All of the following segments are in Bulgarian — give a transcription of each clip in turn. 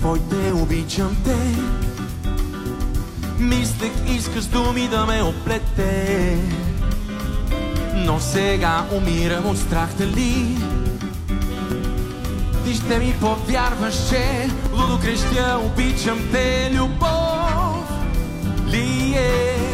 твоите обичам те. Мислех, искаш думи да ме оплете. Но сега умирам от страх дали ти ще ми повярваш, че лудо крещя, обичам те, любов ли е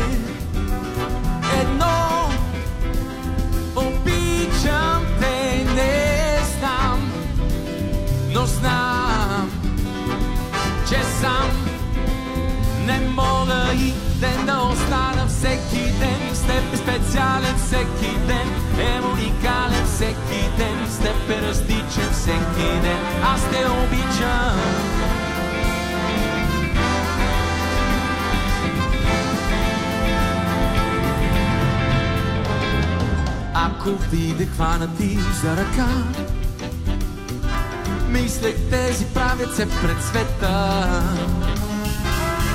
ден аз те обичам Ако виде хванати за ръка Мислех тези правят се пред света.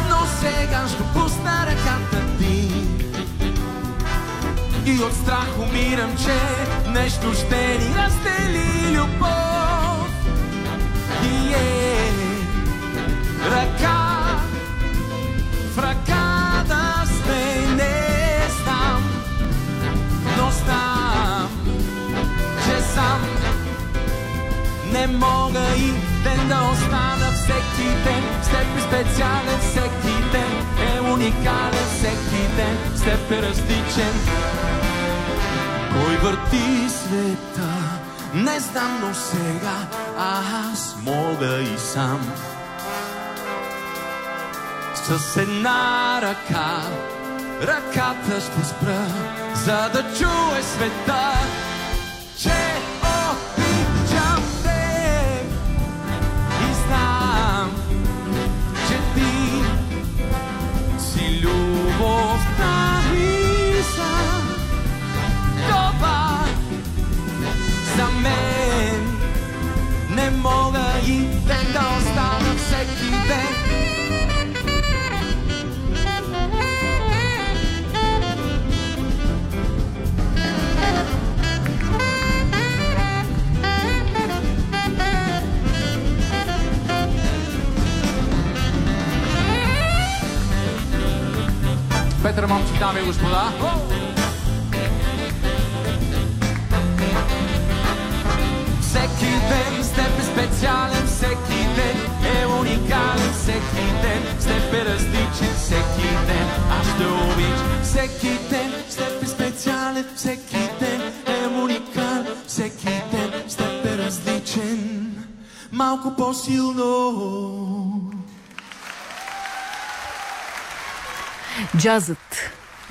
Но сега ще пусна ръката ти. И от страх умирам, че нещо ще ни раздели любов И е ръка в ръка да сме, не знам но знам, че сам не мога и ден да остана всеки ден. С теб специален всеки ден, е уникален всеки ден, с теб е различен. Кой върти света, не знам, но сега аз мога и сам. С една ръка ръката ще спра, за да чуе света, че Петър Момчев, дами и господа. Всеки ден с теб е специален, всеки ден е уникален, всеки ден с теб е различен, всеки ден аз ще обичам. Всеки ден с теб е специален, всеки ден е уникален, всеки ден с теб е различен. Малко по-силно. Джазът.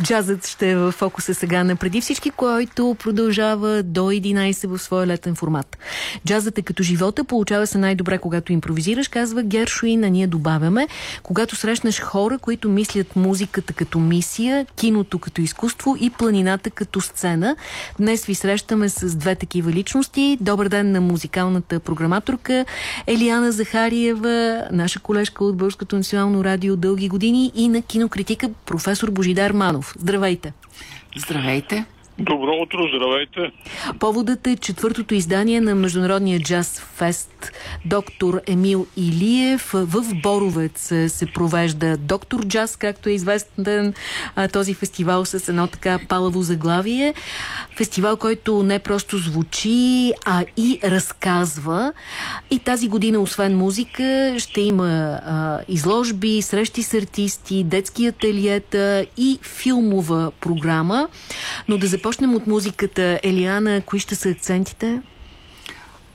Джазът ще е в фокуса сега на преди всички, който продължава до 11 в своя летен формат. Джазът е като живота, получава се най-добре, когато импровизираш, казва Гершуин, а ние добавяме. Когато срещнеш хора, които мислят музиката като мисия, киното като изкуство и планината като сцена. Днес ви срещаме с две такива личности. Добър ден на музикалната програматорка Елиана Захариева, наша колежка от Българското национално радио дълги години и на кинокритика професор Божидар Манов. Здравейте! Здравейте! Добро утро, здравейте. Поводът е четвъртото издание на Международния джаз фест Доктор Емил Илиев. В Боровец се провежда Доктор Джаз, както е известен този фестивал с едно така палаво заглавие. Фестивал, който не просто звучи, а и разказва. И тази година, освен музика, ще има а, изложби, срещи с артисти, детски ателиета и филмова програма. Но да започнем от музиката. Елиана, кои ще са акцентите?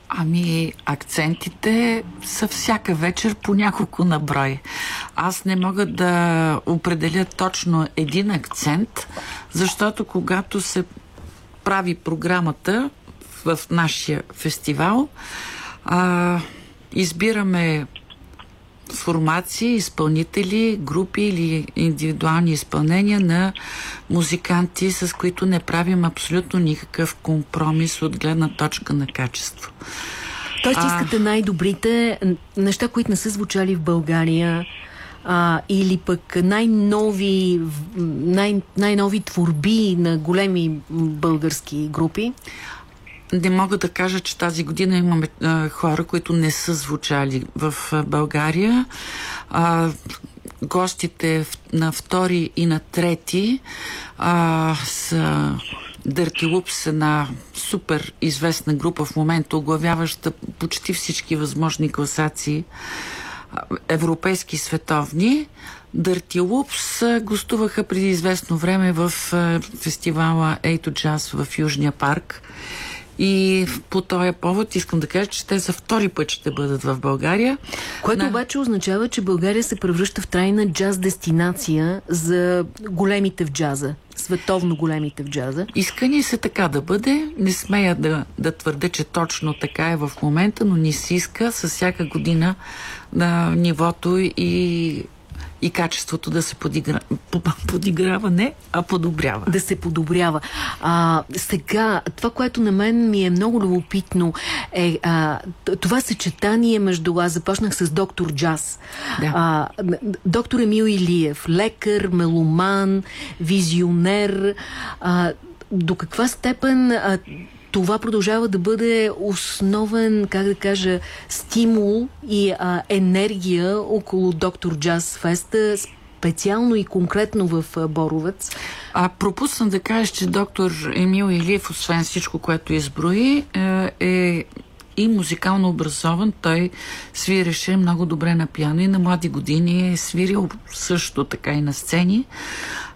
Ами, акцентите са всяка вечер по няколко на брой. Аз не мога да определя точно един акцент, защото когато се прави програмата в нашия фестивал, а, избираме формации, изпълнители, групи или индивидуални изпълнения на музиканти, с които не правим абсолютно никакъв компромис от гледна точка на качество. Тоест искате най-добрите неща, които не са звучали в България, а, или пък най-нови, най- най-нови творби на големи български групи? Не мога да кажа, че тази година имаме а, хора, които не са звучали в а, България. А, гостите на втори и на трети а, са Дърти Лупс, една супер известна група в момента, оглавяваща почти всички възможни класации европейски световни. Дърти Лупс гостуваха преди известно време в фестивала Ейто Джаз в Южния парк. И по този повод искам да кажа, че те за втори път ще бъдат в България. Което на... обаче означава, че България се превръща в трайна джаз дестинация за големите в джаза. Световно големите в джаза. Иска ни се така да бъде. Не смея да, да твърде, че точно така е в момента, но ни се иска с всяка година на нивото и и качеството да се подигра... подиграва, не, а подобрява. Да се подобрява. А, сега, това, което на мен ми е много любопитно е а, това съчетание между... Аз започнах с доктор Джаз. Да. А, доктор Емил Илиев, лекар, меломан, визионер. А, до каква степен а, това продължава да бъде основен, как да кажа, стимул и а, енергия около Доктор Джаз Феста, специално и конкретно в Боровец. А пропусна да кажеш, че доктор Емил Илиев, освен всичко, което изброи, е, е и музикално образован. Той свиреше много добре на пиано и на млади години е свирил също така и на сцени.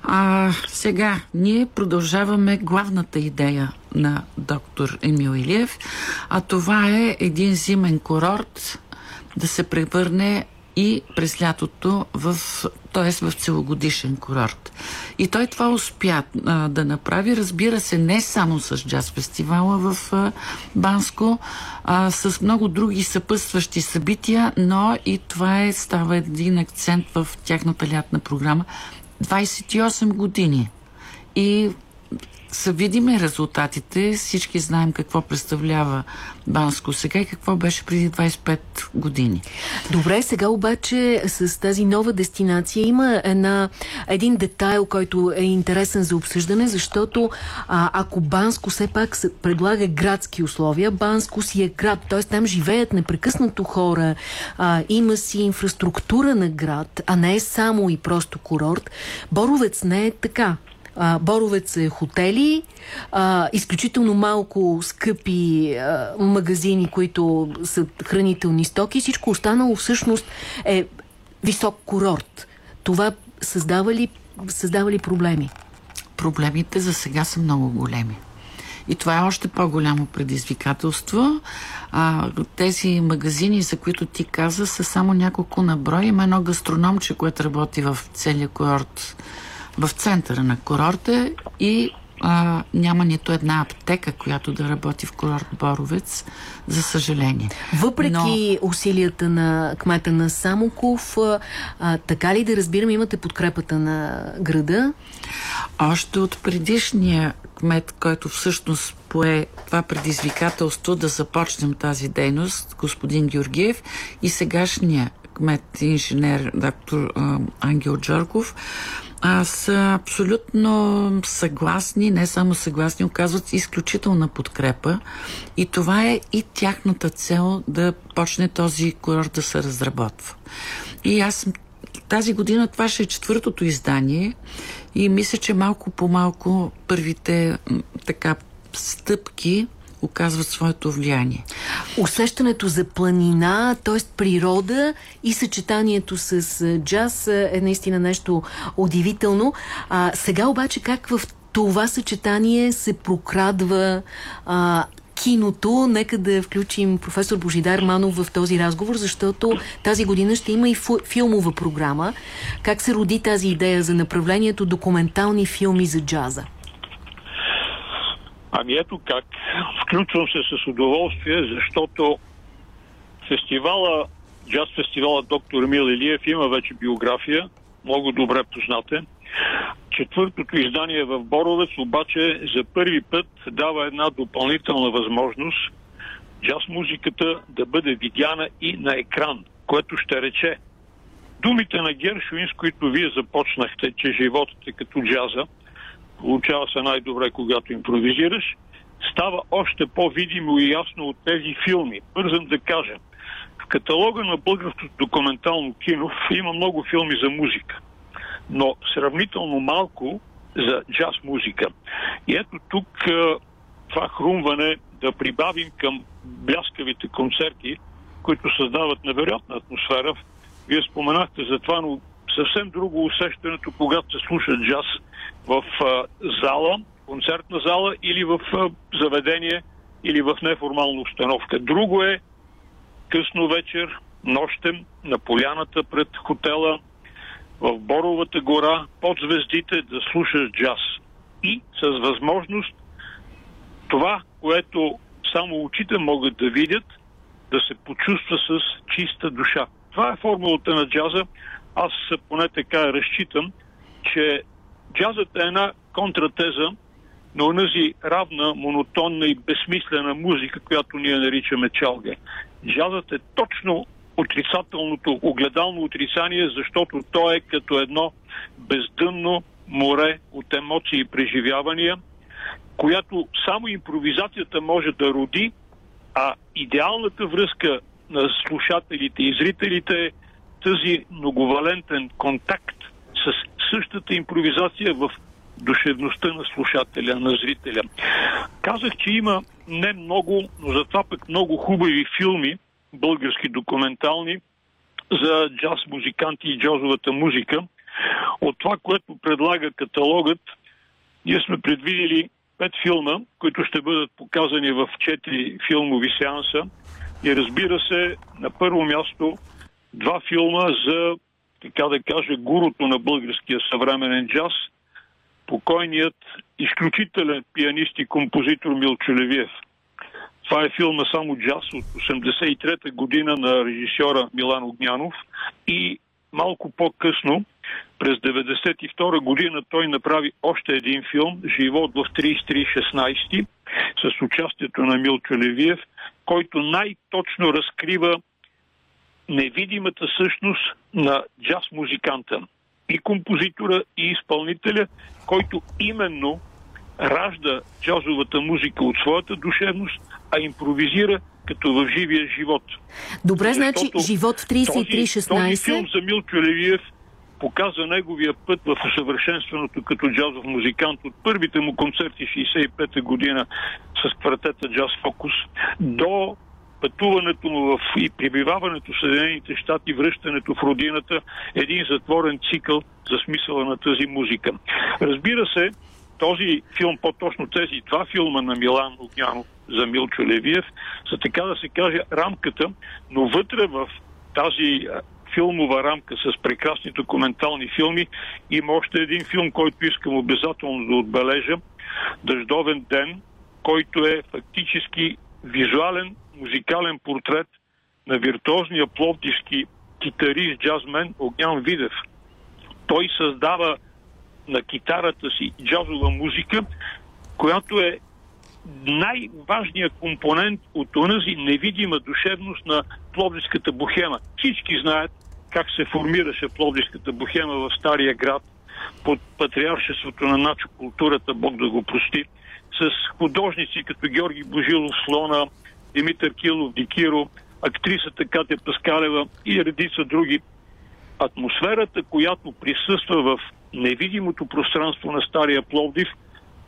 А сега ние продължаваме главната идея на доктор Емил Илиев, а това е един зимен курорт да се превърне и през лятото в, т.е. в целогодишен курорт. И той това успя а, да направи, разбира се, не само с джаз фестивала в а, Банско, а с много други съпътстващи събития, но и това е, става един акцент в тяхната лятна програма. 28 години. И са видими резултатите. Всички знаем какво представлява Банско сега и какво беше преди 25 години. Добре, сега обаче с тази нова дестинация има една, един детайл, който е интересен за обсъждане, защото а, ако Банско все пак предлага градски условия, Банско си е град, т.е. там живеят непрекъснато хора, а, има си инфраструктура на град, а не е само и просто курорт. Боровец не е така а, Боровец е хотели, а, изключително малко скъпи а, магазини, които са хранителни стоки. Всичко останало всъщност е висок курорт. Това създава ли, създава ли проблеми? Проблемите за сега са много големи. И това е още по-голямо предизвикателство. А, тези магазини, за които ти каза, са само няколко на брой. Има едно гастрономче, което работи в целия курорт в центъра на курорта и а, няма нито една аптека, която да работи в курорт Боровец, за съжаление. Въпреки Но... усилията на кмета на Самоков, а, така ли да разбирам, имате подкрепата на града? Още от предишния кмет, който всъщност пое това предизвикателство да започнем тази дейност, господин Георгиев и сегашния кмет инженер доктор Ангел Джорков, а, са абсолютно съгласни, не само съгласни, оказват изключителна подкрепа и това е и тяхната цел да почне този курорт да се разработва. И аз тази година това ще е четвъртото издание и мисля, че малко по малко първите така стъпки оказват своето влияние. Усещането за планина, т.е. природа и съчетанието с джаз е наистина нещо удивително. А, сега обаче как в това съчетание се прокрадва а, киното. Нека да включим професор Божидар Манов в този разговор, защото тази година ще има и филмова програма. Как се роди тази идея за направлението документални филми за джаза? Ами ето как. Включвам се с удоволствие, защото фестивала, джаз фестивала доктор Емил Илиев има вече биография, много добре позната. Четвъртото издание в Боровец обаче за първи път дава една допълнителна възможност джаз музиката да бъде видяна и на екран, което ще рече думите на Гершуин, с които вие започнахте, че животът е като джаза – Получава се най-добре, когато импровизираш. става още по-видимо и ясно от тези филми. Бързам да кажа. В каталога на българското документално кино има много филми за музика, но сравнително малко за джаз музика. И ето тук това хрумване да прибавим към бляскавите концерти, които създават невероятна атмосфера. Вие споменахте за това, но съвсем друго усещането, когато се слуша джаз в зала, концертна зала или в заведение или в неформална установка. Друго е късно вечер, нощем, на поляната пред хотела, в Боровата гора, под звездите да слушаш джаз. И с възможност това, което само очите могат да видят, да се почувства с чиста душа. Това е формулата на джаза. Аз поне така разчитам, че джазът е една контратеза на онази равна, монотонна и безсмислена музика, която ние наричаме чалга. Джазът е точно отрицателното, огледално отрицание, защото то е като едно бездънно море от емоции и преживявания, която само импровизацията може да роди, а идеалната връзка на слушателите и зрителите е тази многовалентен контакт с същата импровизация в душевността на слушателя, на зрителя. Казах, че има не много, но затова пък много хубави филми, български документални, за джаз музиканти и джазовата музика. От това, което предлага каталогът, ние сме предвидели пет филма, които ще бъдат показани в четири филмови сеанса. И разбира се, на първо място два филма за, така да кажа, гурото на българския съвременен джаз, покойният изключителен пианист и композитор Милчо Левиев. Това е филма само джаз от 83-та година на режисьора Милан Огнянов и малко по-късно през 1992 година той направи още един филм «Живот в 3316» с участието на Милчо Левиев, който най-точно разкрива невидимата същност на джаз музиканта и композитора и изпълнителя, който именно ражда джазовата музика от своята душевност, а импровизира като в живия живот. Добре, значи живот в 3316. Този, този филм за Милчо Левиев показа неговия път в усъвършенстването като джазов музикант от първите му концерти 65-та година с квартета Джаз Фокус до пътуването му в, и прибиваването в Съединените щати, връщането в родината, един затворен цикъл за смисъла на тази музика. Разбира се, този филм, по-точно тези два филма на Милан Огнянов за Милчо Левиев, са така да се каже рамката, но вътре в тази филмова рамка с прекрасни документални филми. Има още един филм, който искам обязателно да отбележа. Дъждовен ден, който е фактически визуален, музикален портрет на виртуозния пловдивски китарист, джазмен Огнян Видев. Той създава на китарата си джазова музика, която е най-важният компонент от онази невидима душевност на Пловдивската бухема. Всички знаят как се формираше Пловдивската бухема в Стария град под патриаршеството на начо културата, Бог да го прости, с художници като Георги Божилов, Слона, Димитър Килов, Дикиро, актрисата Катя Паскалева и редица други. Атмосферата, която присъства в невидимото пространство на Стария Пловдив –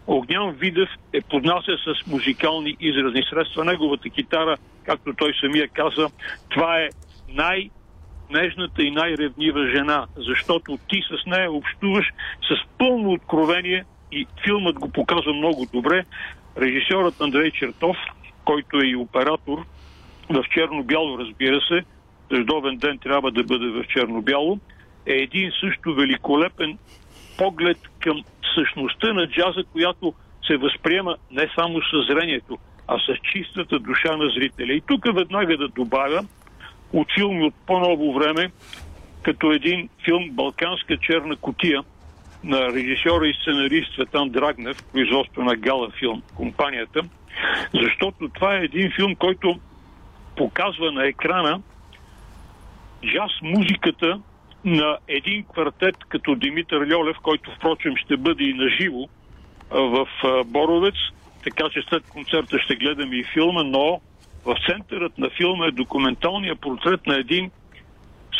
Огнян Видев е поднася с музикални изразни средства. Неговата китара, както той самия каза, това е най- нежната и най-ревнива жена, защото ти с нея общуваш с пълно откровение и филмът го показва много добре. Режисьорът Андрей Чертов, който е и оператор в черно-бяло, разбира се, дъждовен ден трябва да бъде в черно-бяло, е един също великолепен поглед към същността на джаза, която се възприема не само с зрението, а с чистата душа на зрителя. И тук веднага да добавя от филми от по-ново време, като един филм Балканска черна котия на режисьора и сценарист Светан Драгнев, производство на Гала филм, компанията, защото това е един филм, който показва на екрана джаз музиката на един квартет като Димитър Льолев, който впрочем ще бъде и наживо в Боровец, така че след концерта ще гледаме и филма, но в центърът на филма е документалният портрет на един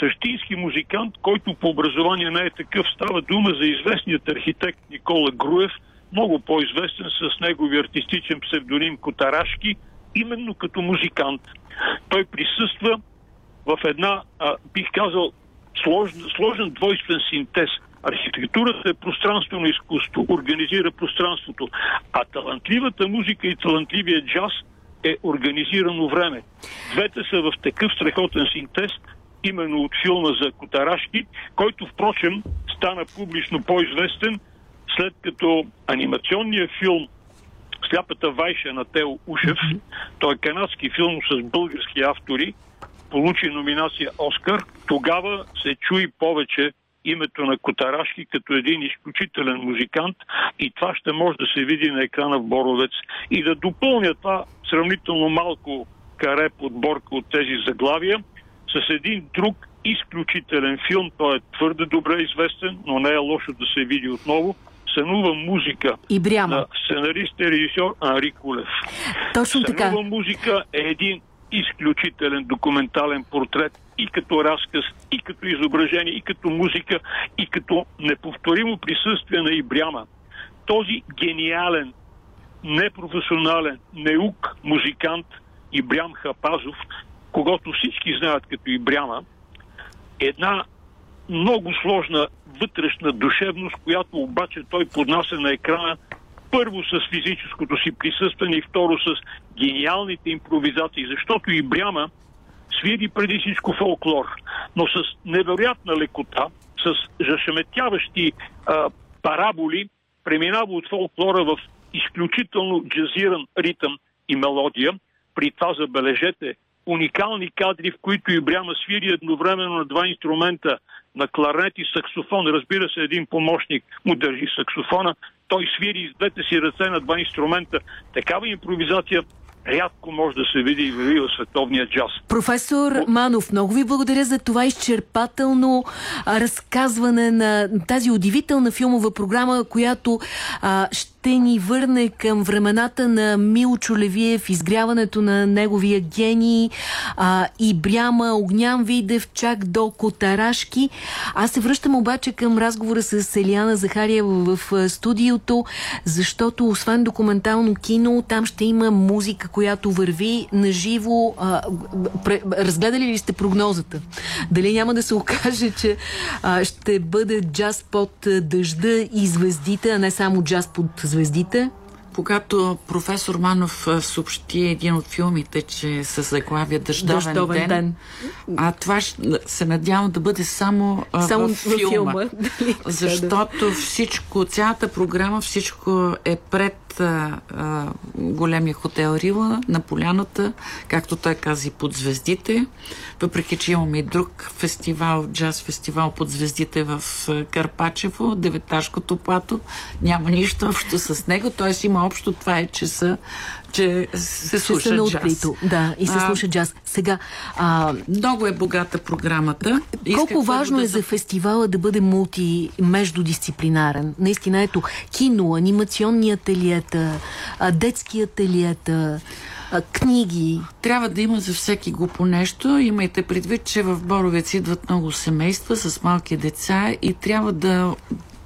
същински музикант, който по образование не е такъв. Става дума за известният архитект Никола Груев, много по-известен с негови артистичен псевдоним Котарашки, именно като музикант. Той присъства в една, а, бих казал, сложен, сложен двойствен синтез. Архитектурата е пространствено изкуство, организира пространството, а талантливата музика и талантливия джаз е организирано време. Двете са в такъв страхотен синтез, именно от филма за Котарашки, който, впрочем, стана публично по-известен, след като анимационният филм Сляпата вайша на Тео Ушев, той е канадски филм с български автори, получи номинация Оскар, тогава се чуи повече името на Котарашки като един изключителен музикант и това ще може да се види на екрана в Боровец. И да допълня това сравнително малко каре подборка от тези заглавия с един друг изключителен филм. Той е твърде добре известен, но не е лошо да се види отново. Сънува музика и Бряма. на сценарист и режисьор Анри Кулев. Точно така. Сънува музика е един изключителен документален портрет и като разказ, и като изображение, и като музика, и като неповторимо присъствие на Ибряма. Този гениален, непрофесионален, неук музикант Ибрям Хапазов, когато всички знаят като Ибряма, е една много сложна вътрешна душевност, която обаче той поднася на екрана първо с физическото си присъстване и второ с гениалните импровизации, защото и Бряма свири преди всичко фолклор, но с невероятна лекота, с зашеметяващи а, параболи, преминава от фолклора в изключително джазиран ритъм и мелодия. При това забележете уникални кадри, в които и Бряма свири едновременно на два инструмента, на кларнет и саксофон. Разбира се, един помощник му държи саксофона. Той свири с двете си ръце на два инструмента. Такава импровизация рядко може да се види и в световния джаз. Професор Манов, много ви благодаря за това изчерпателно разказване на тази удивителна филмова програма, която а, ще ни върне към времената на Милчо Левиев, изгряването на неговия гений а, и Бряма, Огнян Видев, чак до Котарашки. Аз се връщам обаче към разговора с Елиана Захария в, студиото, защото освен документално кино, там ще има музика, която върви наживо. А, разгледали ли сте прогнозата? Дали няма да се окаже, че а, ще бъде джаз под дъжда и звездите, а не само джаз под звездите? Когато професор Манов съобщи един от филмите, че с заглавия Дъждовен, Дъждовен ден, ден, а това се надявам да бъде само, само в филма. филма. защото всичко, цялата програма, всичко е пред а, а, големия хотел Рила на поляната, както той каза под звездите. Въпреки, че имаме и друг фестивал, джаз фестивал под звездите в Карпачево, Деветашкото плато, няма нищо общо с него, т.е. има общо това е, че са че се слуша се джаз. Да, и се а, слуша джаз. Сега, а, много е богата програмата. Колко важно да е за фестивала да бъде мулти, междудисциплинарен? Наистина, ето, кино, анимационни ателиета, детски ателиета, книги. Трябва да има за всеки го по нещо. Имайте предвид, че в Боровец идват много семейства с малки деца и трябва да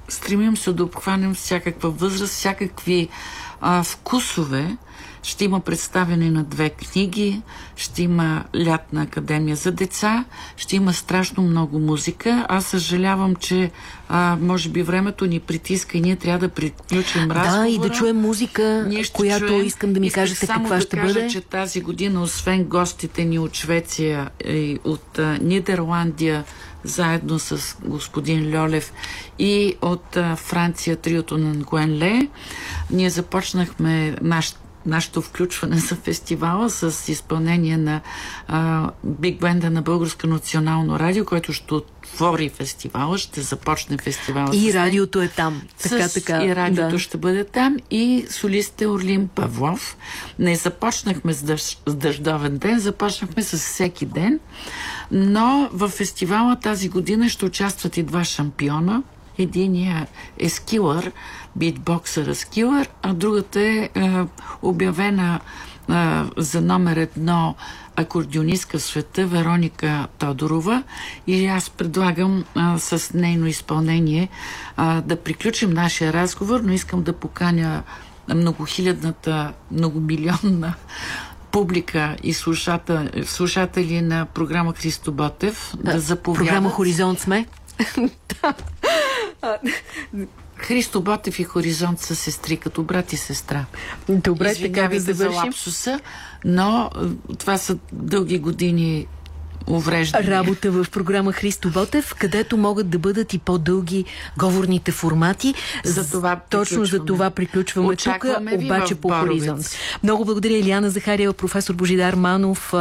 стремим се да обхванем всякаква възраст, всякакви а, вкусове, ще има представяне на две книги, ще има лятна академия за деца, ще има страшно много музика. Аз съжалявам, че а, може би времето ни притиска и ние трябва да приключим разговора. Да, и да чуем музика, която чуем. искам да ми Исках кажете само каква да ще кажа, бъде. че тази година, освен гостите ни от Швеция и от а, Нидерландия, заедно с господин Льолев и от Франция триото на Гуенле. Ние започнахме нашата нашето включване за фестивала с изпълнение на Биг Бенда на Българско национално радио, който ще отвори фестивала, ще започне фестивала. И радиото е там. Така, с, така. И радиото да. ще бъде там. И солистите Орлин Павлов. Не започнахме с, дъж, с дъждовен ден, започнахме с всеки ден. Но в фестивала тази година ще участват и два шампиона – Единия е скилър, битбоксър скилър, а другата е, е обявена е, за номер едно акордеонистка в света Вероника Тодорова и аз предлагам а, с нейно изпълнение а, да приключим нашия разговор, но искам да поканя многохилядната, многомилионна публика и слушатели, слушатели на програма Христо Ботев да, да заповядат. Програма Хоризонт сме. Христо Ботев и Хоризонт са сестри, като брат и сестра. Добре, така да завършим. за лапсуса, но това са дълги години увреждания. Работа в програма Христо Ботев, където могат да бъдат и по-дълги говорните формати. За това Точно за това приключваме тук, обаче по хоризонт. Много благодаря Илиана Захариева, професор Божидар Манов,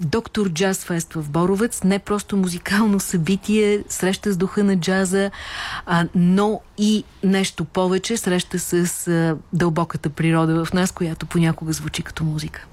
доктор Джаз Фест в Боровец. Не просто музикално събитие, среща с духа на джаза, а, но и нещо повече, среща с а, дълбоката природа в нас, която понякога звучи като музика.